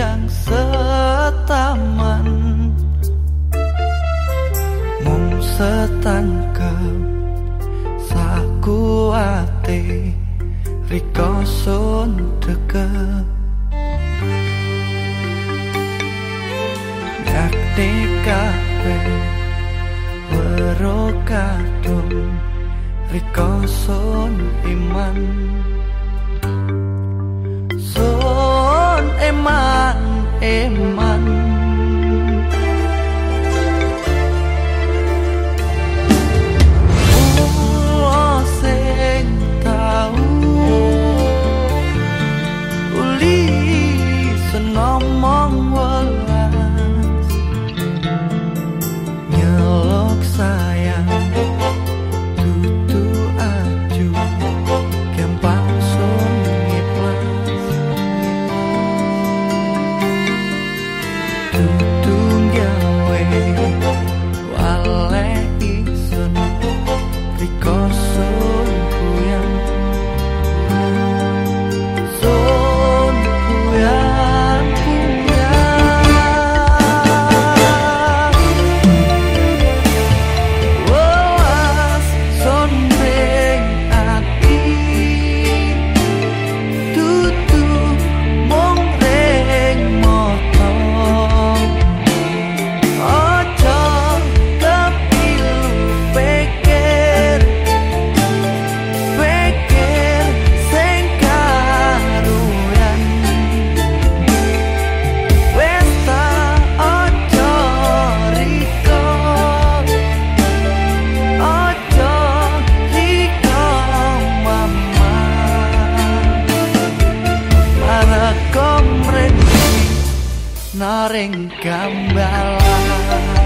yang setaman. Mung setangkep Saku ate Riko sun deket Ngerti kape Wero kadung Riko sun iman. my Música tresnoring gambalan.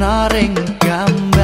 naring gambar